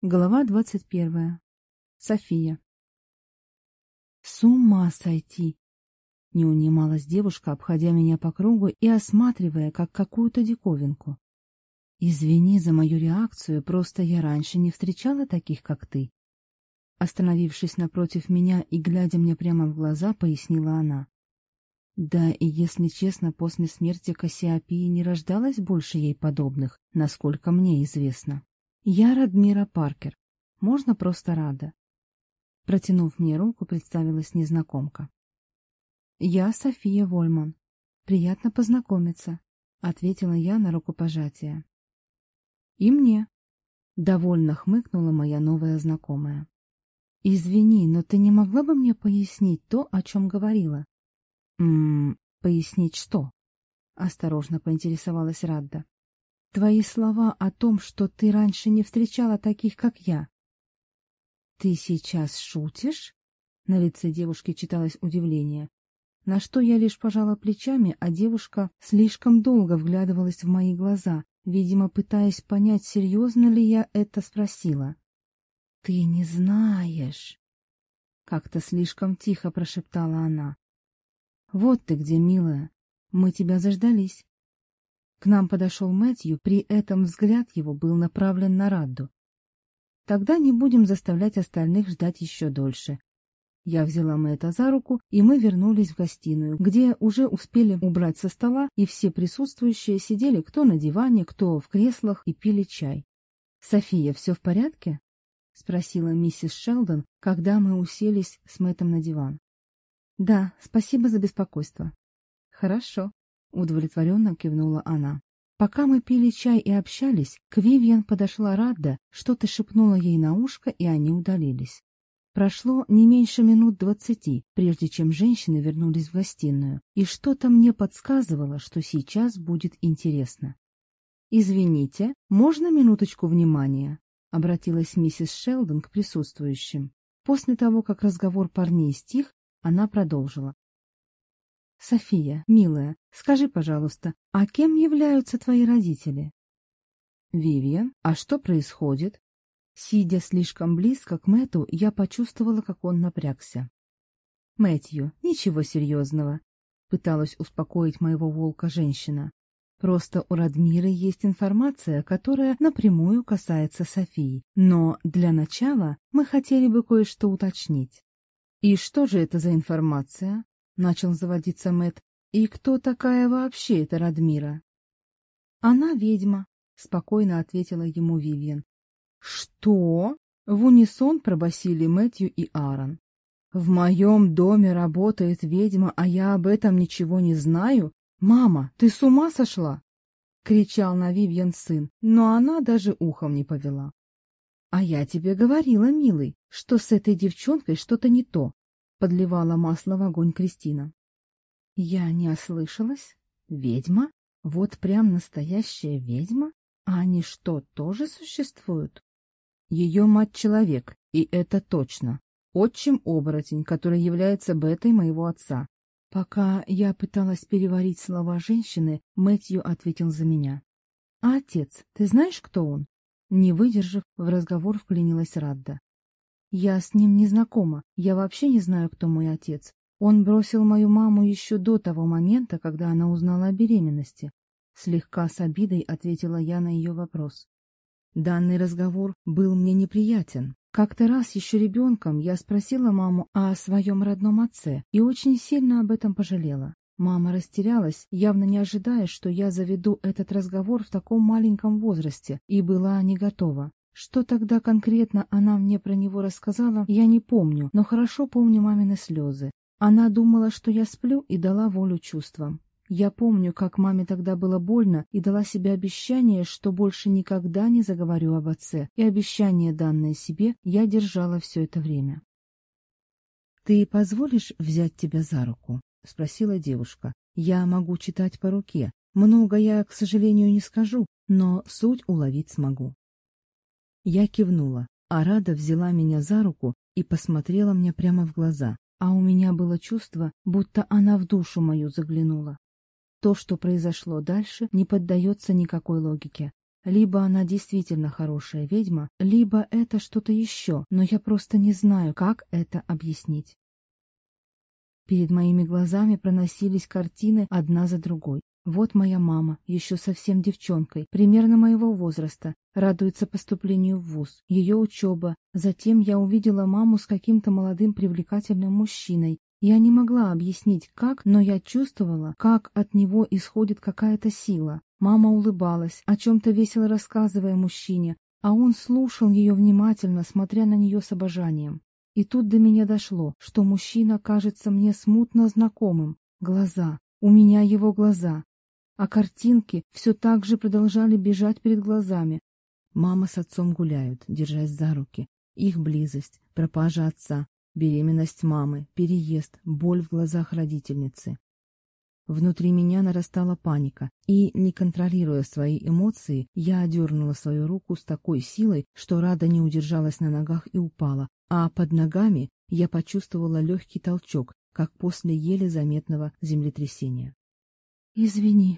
Глава 21. София. С ума сойти! Не унималась девушка, обходя меня по кругу и осматривая, как какую-то диковинку. Извини за мою реакцию, просто я раньше не встречала таких, как ты. Остановившись напротив меня и глядя мне прямо в глаза, пояснила она. Да, и если честно, после смерти Кассиопии не рождалось больше ей подобных, насколько мне известно. Я Радмира Паркер. Можно просто Рада. Протянув мне руку, представилась незнакомка. Я София Вольман. Приятно познакомиться, ответила я на рукопожатие. И мне. Довольно хмыкнула моя новая знакомая. «Извини, но ты не могла бы мне пояснить то, о чем говорила?» «Ммм, пояснить что?» — осторожно поинтересовалась Радда. Твои слова о том, что ты раньше не встречала таких, как я. Ты сейчас шутишь? На лице девушки читалось удивление. На что я лишь пожала плечами, а девушка слишком долго вглядывалась в мои глаза, видимо, пытаясь понять, серьезно ли я это спросила. — Ты не знаешь! — как-то слишком тихо прошептала она. — Вот ты где, милая! Мы тебя заждались. К нам подошел Мэтью, при этом взгляд его был направлен на Радду. Тогда не будем заставлять остальных ждать еще дольше. Я взяла Мэтта за руку, и мы вернулись в гостиную, где уже успели убрать со стола, и все присутствующие сидели кто на диване, кто в креслах и пили чай. — София, все в порядке? — спросила миссис Шелдон, когда мы уселись с Мэттом на диван. — Да, спасибо за беспокойство. — Хорошо удовлетворенно кивнула она. Пока мы пили чай и общались, к Вивьен подошла Радда, что-то шепнула ей на ушко, и они удалились. Прошло не меньше минут двадцати, прежде чем женщины вернулись в гостиную, и что-то мне подсказывало, что сейчас будет интересно. «Извините, можно минуточку внимания?» — обратилась миссис Шелдон к присутствующим. После того, как разговор парней стих, она продолжила. София, милая, скажи, пожалуйста, а кем являются твои родители? Вивиан, а что происходит? Сидя слишком близко к Мэтту, я почувствовала, как он напрягся. Мэтью, ничего серьезного. Пыталась успокоить моего волка женщина. Просто у Радмиры есть информация, которая напрямую касается Софии. Но для начала мы хотели бы кое-что уточнить. И что же это за информация? Начал заводиться Мэт. «И кто такая вообще эта Радмира?» «Она ведьма», — спокойно ответила ему Вивиан. «Что?» — в унисон пробасили Мэтью и Аарон. «В моем доме работает ведьма, а я об этом ничего не знаю? Мама, ты с ума сошла?» — кричал на Вивьен сын, но она даже ухом не повела. «А я тебе говорила, милый, что с этой девчонкой что-то не то», Подливала масло в огонь Кристина. Я не ослышалась? Ведьма? Вот прям настоящая ведьма? А они что, тоже существуют? Ее мать человек, и это точно. Отчим оборотень, который является бетой моего отца. Пока я пыталась переварить слова женщины, Мэтью ответил за меня. — А отец, ты знаешь, кто он? Не выдержав, в разговор вклинилась Радда. Я с ним не знакома, я вообще не знаю, кто мой отец. Он бросил мою маму еще до того момента, когда она узнала о беременности. Слегка с обидой ответила я на ее вопрос. Данный разговор был мне неприятен. Как-то раз еще ребенком я спросила маму о своем родном отце и очень сильно об этом пожалела. Мама растерялась, явно не ожидая, что я заведу этот разговор в таком маленьком возрасте, и была не готова. Что тогда конкретно она мне про него рассказала, я не помню, но хорошо помню мамины слезы. Она думала, что я сплю и дала волю чувствам. Я помню, как маме тогда было больно и дала себе обещание, что больше никогда не заговорю об отце, и обещание, данное себе, я держала все это время. — Ты позволишь взять тебя за руку? — спросила девушка. — Я могу читать по руке. Много я, к сожалению, не скажу, но суть уловить смогу. Я кивнула. а Рада взяла меня за руку и посмотрела мне прямо в глаза, а у меня было чувство, будто она в душу мою заглянула. То, что произошло дальше, не поддается никакой логике. Либо она действительно хорошая ведьма, либо это что-то еще, но я просто не знаю, как это объяснить. Перед моими глазами проносились картины одна за другой. «Вот моя мама, еще совсем девчонкой, примерно моего возраста, радуется поступлению в вуз, ее учеба. Затем я увидела маму с каким-то молодым привлекательным мужчиной. Я не могла объяснить, как, но я чувствовала, как от него исходит какая-то сила. Мама улыбалась, о чем-то весело рассказывая мужчине, а он слушал ее внимательно, смотря на нее с обожанием. И тут до меня дошло, что мужчина кажется мне смутно знакомым. Глаза. У меня его глаза а картинки все так же продолжали бежать перед глазами. Мама с отцом гуляют, держась за руки. Их близость, пропажа отца, беременность мамы, переезд, боль в глазах родительницы. Внутри меня нарастала паника, и, не контролируя свои эмоции, я одернула свою руку с такой силой, что Рада не удержалась на ногах и упала, а под ногами я почувствовала легкий толчок, как после еле заметного землетрясения. «Извини»,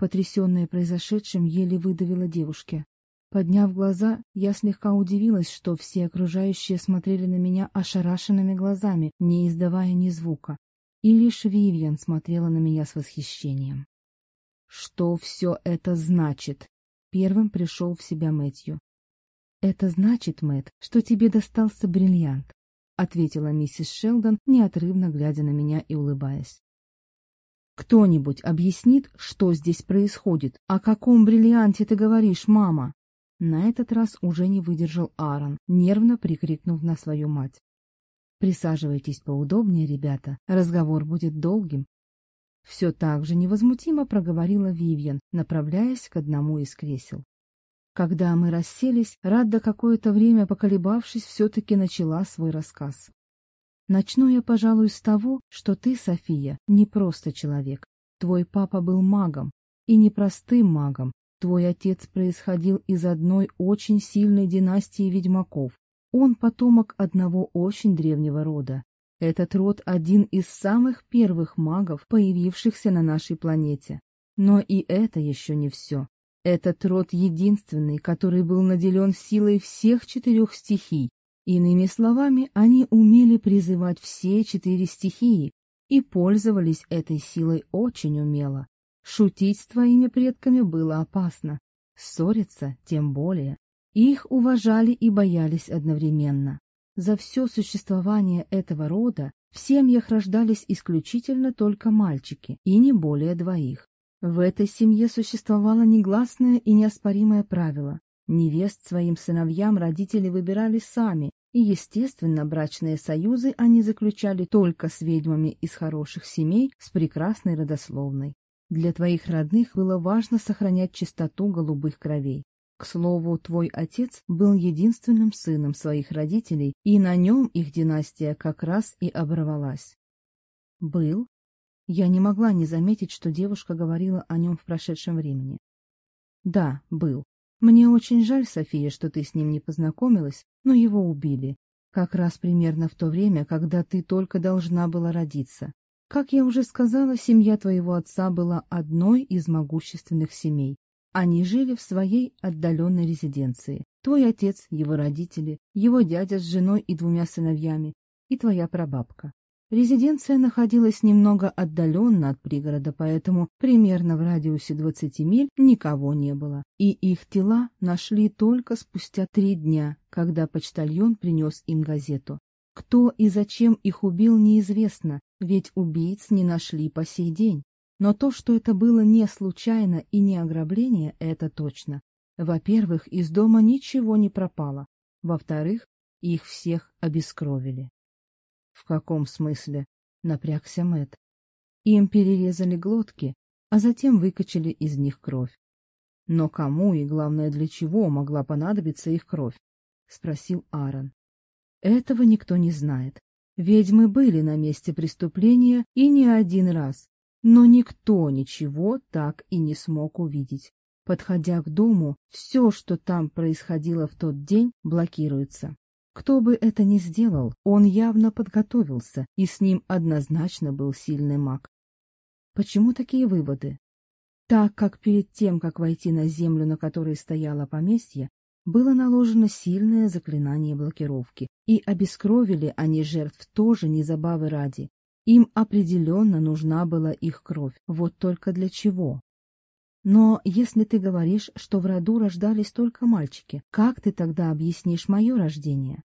Потрясенная произошедшим, еле выдавила девушке. Подняв глаза, я слегка удивилась, что все окружающие смотрели на меня ошарашенными глазами, не издавая ни звука. И лишь Вивьен смотрела на меня с восхищением. «Что все это значит?» Первым пришел в себя Мэтью. «Это значит, Мэт, что тебе достался бриллиант», — ответила миссис Шелдон, неотрывно глядя на меня и улыбаясь. Кто-нибудь объяснит, что здесь происходит? О каком бриллианте ты говоришь, мама?» На этот раз уже не выдержал Аарон, нервно прикрикнув на свою мать. «Присаживайтесь поудобнее, ребята. Разговор будет долгим». Все так же невозмутимо проговорила Вивьен, направляясь к одному из кресел. Когда мы расселись, Радда какое-то время поколебавшись, все-таки начала свой рассказ. Начну я, пожалуй, с того, что ты, София, не просто человек. Твой папа был магом, и не простым магом. Твой отец происходил из одной очень сильной династии ведьмаков. Он потомок одного очень древнего рода. Этот род один из самых первых магов, появившихся на нашей планете. Но и это еще не все. Этот род единственный, который был наделен силой всех четырех стихий Иными словами, они умели призывать все четыре стихии и пользовались этой силой очень умело. Шутить с твоими предками было опасно, ссориться тем более. Их уважали и боялись одновременно. За все существование этого рода в семьях рождались исключительно только мальчики, и не более двоих. В этой семье существовало негласное и неоспоримое правило. Невест своим сыновьям родители выбирали сами, и, естественно, брачные союзы они заключали только с ведьмами из хороших семей с прекрасной родословной. Для твоих родных было важно сохранять чистоту голубых кровей. К слову, твой отец был единственным сыном своих родителей, и на нем их династия как раз и оборвалась. Был. Я не могла не заметить, что девушка говорила о нем в прошедшем времени. Да, был. Мне очень жаль, София, что ты с ним не познакомилась, но его убили. Как раз примерно в то время, когда ты только должна была родиться. Как я уже сказала, семья твоего отца была одной из могущественных семей. Они жили в своей отдаленной резиденции. Твой отец, его родители, его дядя с женой и двумя сыновьями, и твоя прабабка. Резиденция находилась немного отдаленно от пригорода, поэтому примерно в радиусе 20 миль никого не было. И их тела нашли только спустя три дня, когда почтальон принес им газету. Кто и зачем их убил, неизвестно, ведь убийц не нашли по сей день. Но то, что это было не случайно и не ограбление, это точно. Во-первых, из дома ничего не пропало. Во-вторых, их всех обескровили. В каком смысле? Напрягся Мэт. Им перерезали глотки, а затем выкачали из них кровь. Но кому и, главное, для чего могла понадобиться их кровь? Спросил Аарон. Этого никто не знает. Ведьмы были на месте преступления и не один раз, но никто ничего так и не смог увидеть. Подходя к дому, все, что там происходило в тот день, блокируется. Кто бы это ни сделал, он явно подготовился, и с ним однозначно был сильный маг. Почему такие выводы? Так как перед тем, как войти на землю, на которой стояло поместье, было наложено сильное заклинание блокировки, и обескровили они жертв тоже не забавы ради. Им определенно нужна была их кровь, вот только для чего? Но если ты говоришь, что в роду рождались только мальчики, как ты тогда объяснишь мое рождение?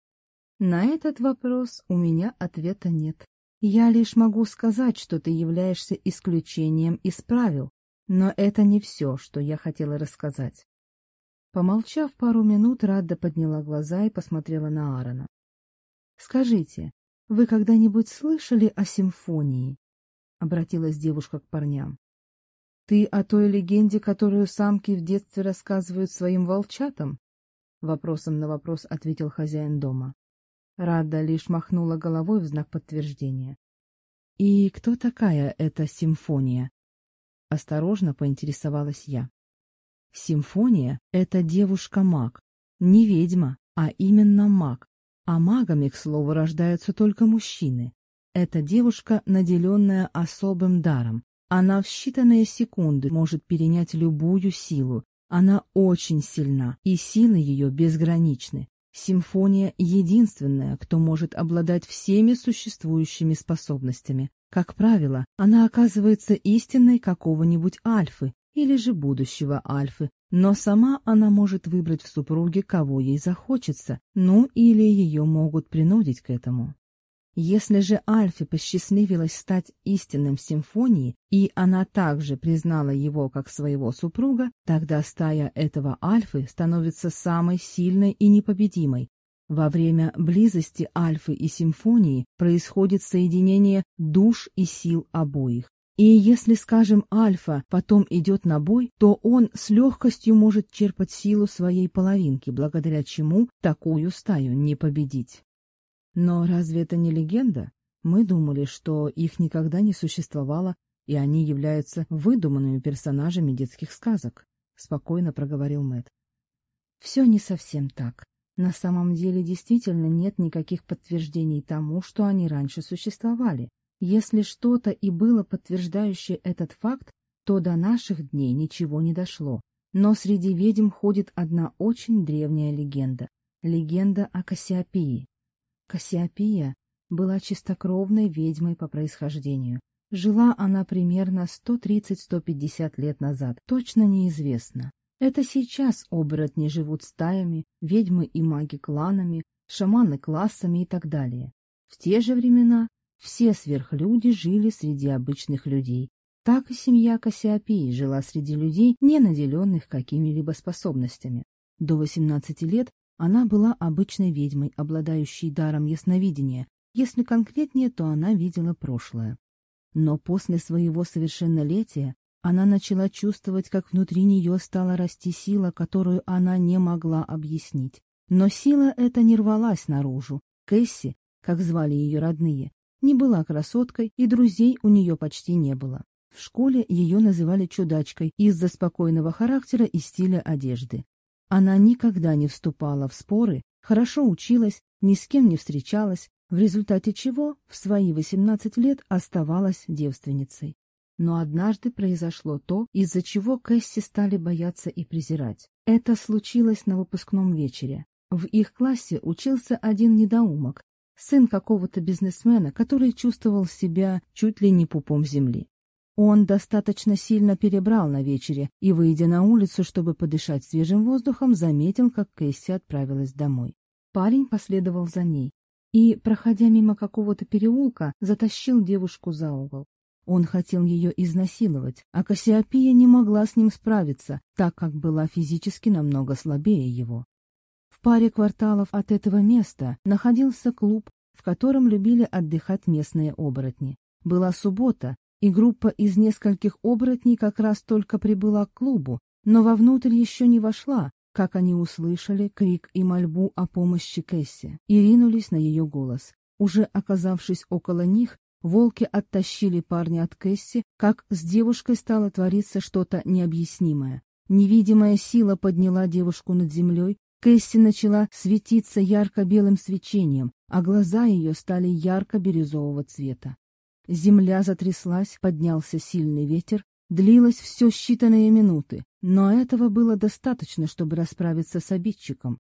На этот вопрос у меня ответа нет. Я лишь могу сказать, что ты являешься исключением из правил, но это не все, что я хотела рассказать. Помолчав пару минут, Радда подняла глаза и посмотрела на Аарона. «Скажите, вы когда-нибудь слышали о симфонии?» — обратилась девушка к парням ты а о той легенде, которую самки в детстве рассказывают своим волчатам? Вопросом на вопрос ответил хозяин дома. Рада лишь махнула головой в знак подтверждения. «И кто такая эта симфония?» Осторожно поинтересовалась я. «Симфония — это девушка-маг, не ведьма, а именно маг. А магами, к слову, рождаются только мужчины. Это девушка, наделенная особым даром, она в считанные секунды может перенять любую силу. Она очень сильна, и силы ее безграничны. Симфония — единственная, кто может обладать всеми существующими способностями. Как правило, она оказывается истинной какого-нибудь альфы или же будущего альфы, но сама она может выбрать в супруге, кого ей захочется, ну или ее могут принудить к этому. Если же Альфе посчастливилось стать истинным симфонией, и она также признала его как своего супруга, тогда стая этого Альфы становится самой сильной и непобедимой. Во время близости Альфы и симфонии происходит соединение душ и сил обоих. И если, скажем, альфа потом идет на бой, то он с легкостью может черпать силу своей половинки, благодаря чему такую стаю не победить. Но разве это не легенда? Мы думали, что их никогда не существовало, и они являются выдуманными персонажами детских сказок», — спокойно проговорил Мэтт. «Все не совсем так. На самом деле действительно нет никаких подтверждений тому, что они раньше существовали. Если что-то и было подтверждающее этот факт, то до наших дней ничего не дошло. Но среди ведьм ходит одна очень древняя легенда. Легенда о Кассиопии. Кассиопия была чистокровной ведьмой по происхождению. Жила она примерно 130-150 лет назад, точно неизвестно. Это сейчас оборотни живут стаями, ведьмы и маги кланами, шаманы классами и так далее. В те же времена все сверхлюди жили среди обычных людей. Так и семья Кассиопии жила среди людей, не наделенных какими-либо способностями. До 18 лет она была обычной ведьмой, обладающей даром ясновидения. Если конкретнее, то она видела прошлое. Но после своего совершеннолетия она начала чувствовать, как внутри нее стала расти сила, которую она не могла объяснить. Но сила эта не рвалась наружу. Кэсси, как звали ее родные, не была красоткой, и друзей у нее почти не было. В школе ее называли чудачкой из-за спокойного характера и стиля одежды. Она никогда не вступала в споры, хорошо училась, ни с кем не встречалась, в результате чего в свои 18 лет оставалась девственницей. Но однажды произошло то, из-за чего Кэсси стали бояться и презирать. Это случилось на выпускном вечере. В их классе учился один недоумок, сын какого-то бизнесмена, который чувствовал себя чуть ли не пупом земли. Он достаточно сильно перебрал на вечере и, выйдя на улицу, чтобы подышать свежим воздухом, заметил, как Кэсси отправилась домой. Парень последовал за ней и, проходя мимо какого-то переулка, затащил девушку за угол. Он хотел ее изнасиловать, а Кассиопия не могла с ним справиться, так как была физически намного слабее его. В паре кварталов от этого места находился клуб, в котором любили отдыхать местные оборотни. Была суббота, и группа из нескольких оборотней как раз только прибыла к клубу, но вовнутрь еще не вошла, как они услышали крик и мольбу о помощи Кэсси, и ринулись на ее голос. Уже оказавшись около них, волки оттащили парня от Кэсси, как с девушкой стало твориться что-то необъяснимое. Невидимая сила подняла девушку над землей, Кэсси начала светиться ярко-белым свечением, а глаза ее стали ярко-бирюзового цвета. Земля затряслась, поднялся сильный ветер, длилось все считанные минуты, но этого было достаточно, чтобы расправиться с обидчиком.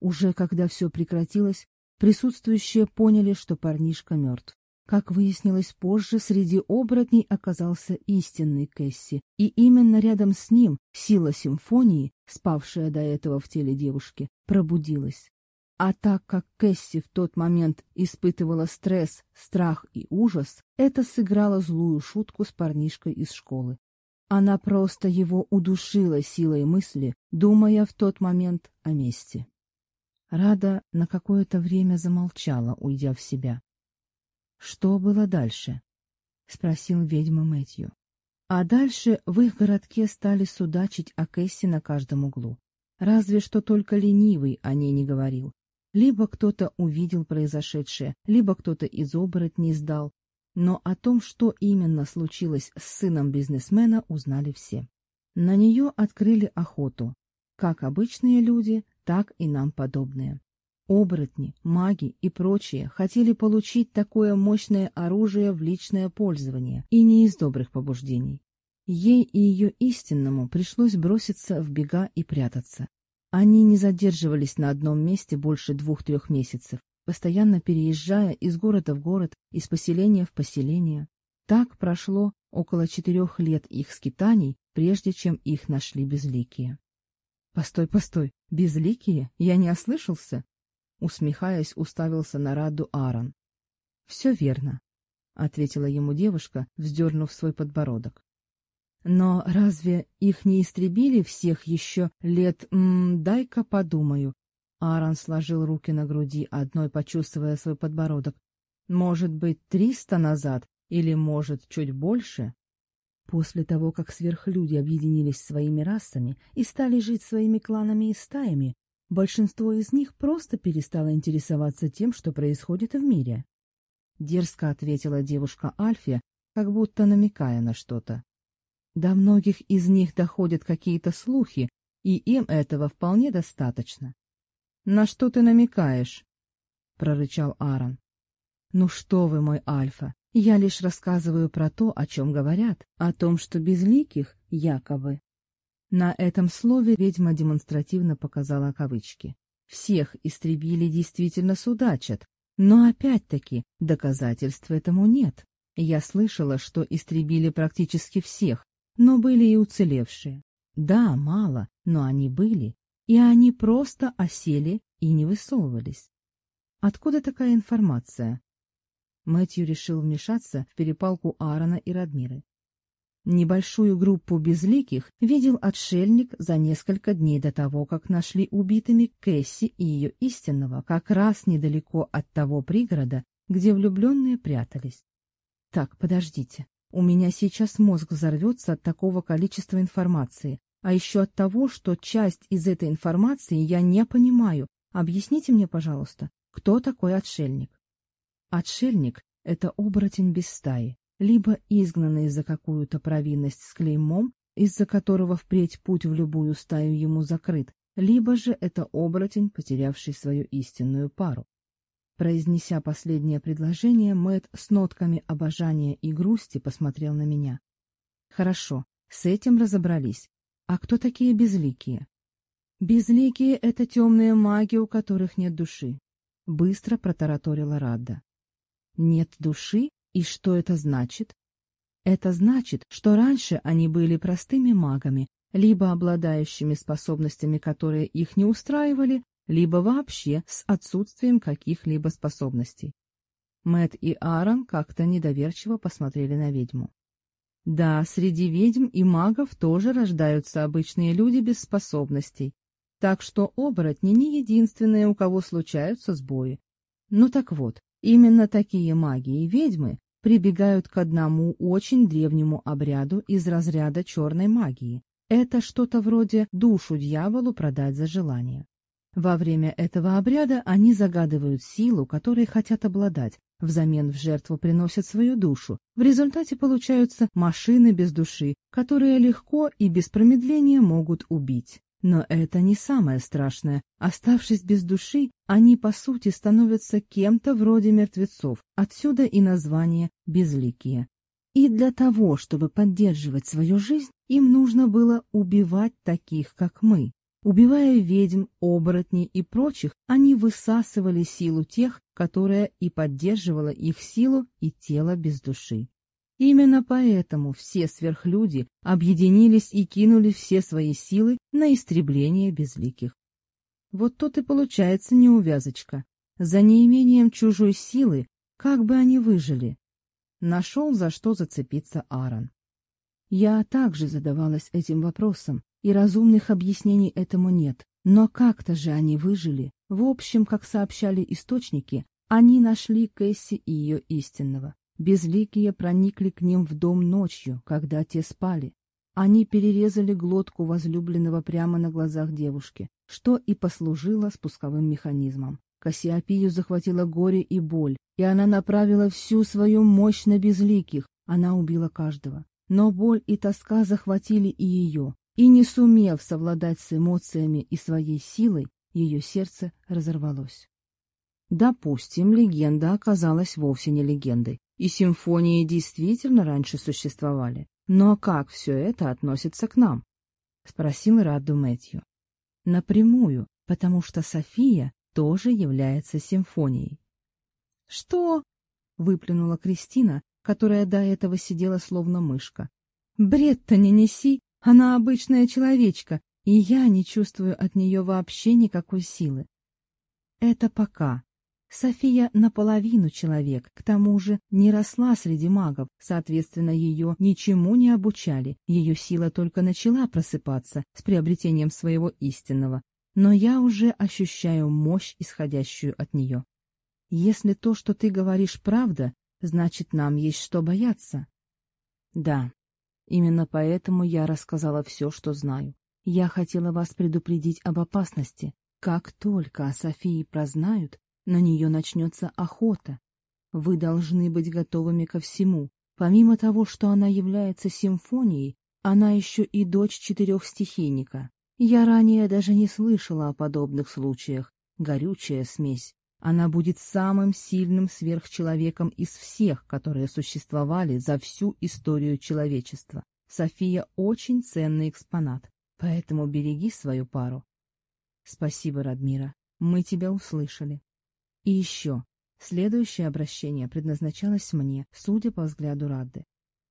Уже когда все прекратилось, присутствующие поняли, что парнишка мертв. Как выяснилось позже, среди оборотней оказался истинный Кэсси, и именно рядом с ним сила симфонии, спавшая до этого в теле девушки, пробудилась. А так как Кэсси в тот момент испытывала стресс, страх и ужас, это сыграло злую шутку с парнишкой из школы. Она просто его удушила силой мысли, думая в тот момент о мести. Рада на какое-то время замолчала, уйдя в себя. — Что было дальше? — спросил ведьма Мэтью. А дальше в их городке стали судачить о Кэсси на каждом углу. Разве что только ленивый о ней не говорил. Либо кто-то увидел произошедшее, либо кто-то из оборотней сдал. Но о том, что именно случилось с сыном бизнесмена, узнали все. На нее открыли охоту. Как обычные люди, так и нам подобные. Оборотни, маги и прочие хотели получить такое мощное оружие в личное пользование, и не из добрых побуждений. Ей и ее истинному пришлось броситься в бега и прятаться. Они не задерживались на одном месте больше двух-трех месяцев, постоянно переезжая из города в город, из поселения в поселение. Так прошло около четырех лет их скитаний, прежде чем их нашли безликие. «Постой, постой, безликие? Я не ослышался?» Усмехаясь, уставился на Раду Аарон. «Все верно», — ответила ему девушка, вздернув свой подбородок. Но разве их не истребили всех еще лет, дай-ка подумаю. Аарон сложил руки на груди, одной почувствуя свой подбородок. Может быть, триста назад, или, может, чуть больше? После того, как сверхлюди объединились своими расами и стали жить своими кланами и стаями, большинство из них просто перестало интересоваться тем, что происходит в мире. Дерзко ответила девушка Альфия, как будто намекая на что-то. До многих из них доходят какие-то слухи, и им этого вполне достаточно. — На что ты намекаешь? — прорычал Аарон. — Ну что вы, мой Альфа, я лишь рассказываю про то, о чем говорят, о том, что безликих якобы. На этом слове ведьма демонстративно показала кавычки. Всех истребили действительно судачат, но опять-таки доказательств этому нет. Я слышала, что истребили практически всех, но были и уцелевшие. Да, мало, но они были, и они просто осели и не высовывались. Откуда такая информация? Мэтью решил вмешаться в перепалку Аарона и Радмиры. Небольшую группу безликих видел отшельник за несколько дней до того, как нашли убитыми Кэсси и ее истинного, как раз недалеко от того пригорода, где влюбленные прятались. Так, подождите. У меня сейчас мозг взорвется от такого количества информации, а еще от того, что часть из этой информации я не понимаю. Объясните мне, пожалуйста, кто такой отшельник? Отшельник — это оборотень без стаи, либо изгнанный за какую-то провинность с клеймом, из-за которого впредь путь в любую стаю ему закрыт, либо же это оборотень, потерявший свою истинную пару. Произнеся последнее предложение, Мэт с нотками обожания и грусти посмотрел на меня. Хорошо, с этим разобрались. А кто такие безликие? Безликие — это темные маги, у которых нет души. Быстро протараторила Радда. Нет души? И что это значит? Это значит, что раньше они были простыми магами, либо обладающими способностями, которые их не устраивали, либо вообще с отсутствием каких-либо способностей. Мэт и Аарон как-то недоверчиво посмотрели на ведьму. Да, среди ведьм и магов тоже рождаются обычные люди без способностей, так что оборотни не единственные, у кого случаются сбои. Ну так вот, именно такие маги и ведьмы прибегают к одному очень древнему обряду из разряда черной магии. Это что-то вроде душу дьяволу продать за желание. Во время этого обряда они загадывают силу, которой хотят обладать, взамен в жертву приносят свою душу. В результате получаются машины без души, которые легко и без промедления могут убить. Но это не самое страшное. Оставшись без души, они по сути становятся кем-то вроде мертвецов, отсюда и название «безликие». И для того, чтобы поддерживать свою жизнь, им нужно было убивать таких, как мы убивая ведьм, оборотней и прочих, они высасывали силу тех, которая и поддерживала их силу и тело без души. Именно поэтому все сверхлюди объединились и кинули все свои силы на истребление безликих. Вот тут и получается неувязочка. За неимением чужой силы, как бы они выжили? Нашел за что зацепиться Аарон. Я также задавалась этим вопросом, и разумных объяснений этому нет. Но как-то же они выжили. В общем, как сообщали источники, они нашли Кэсси и ее истинного. Безликие проникли к ним в дом ночью, когда те спали. Они перерезали глотку возлюбленного прямо на глазах девушки, что и послужило спусковым механизмом. Кассиопию захватило горе и боль, и она направила всю свою мощь на безликих. Она убила каждого. Но боль и тоска захватили и ее, и, не сумев совладать с эмоциями и своей силой, ее сердце разорвалось. Допустим, легенда оказалась вовсе не легендой, и симфонии действительно раньше существовали. Но как все это относится к нам? Спросил Раду Мэтью. Напрямую, потому что София тоже является симфонией. Что? Выплюнула Кристина, которая до этого сидела словно мышка. Бред-то не неси, она обычная человечка, и я не чувствую от нее вообще никакой силы. Это пока. София наполовину человек, к тому же не росла среди магов, соответственно, ее ничему не обучали, ее сила только начала просыпаться с приобретением своего истинного, но я уже ощущаю мощь, исходящую от нее. Если то, что ты говоришь, правда, значит, нам есть что бояться. Да, Именно поэтому я рассказала все, что знаю. Я хотела вас предупредить об опасности. Как только о Софии прознают, на нее начнется охота. Вы должны быть готовыми ко всему. Помимо того, что она является симфонией, она еще и дочь четырех стихийника. Я ранее даже не слышала о подобных случаях. Горючая смесь. Она будет самым сильным сверхчеловеком из всех, которые существовали за всю историю человечества. София очень ценный экспонат, поэтому береги свою пару. Спасибо, Радмира, мы тебя услышали. И еще, следующее обращение предназначалось мне, судя по взгляду Рады.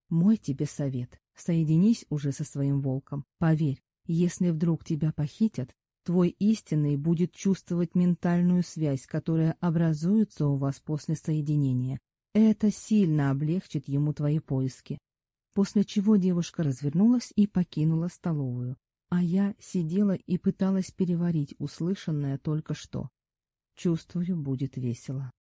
Мой тебе совет, соединись уже со своим волком, поверь, если вдруг тебя похитят, Твой истинный будет чувствовать ментальную связь, которая образуется у вас после соединения. Это сильно облегчит ему твои поиски. После чего девушка развернулась и покинула столовую, а я сидела и пыталась переварить услышанное только что. Чувствую, будет весело.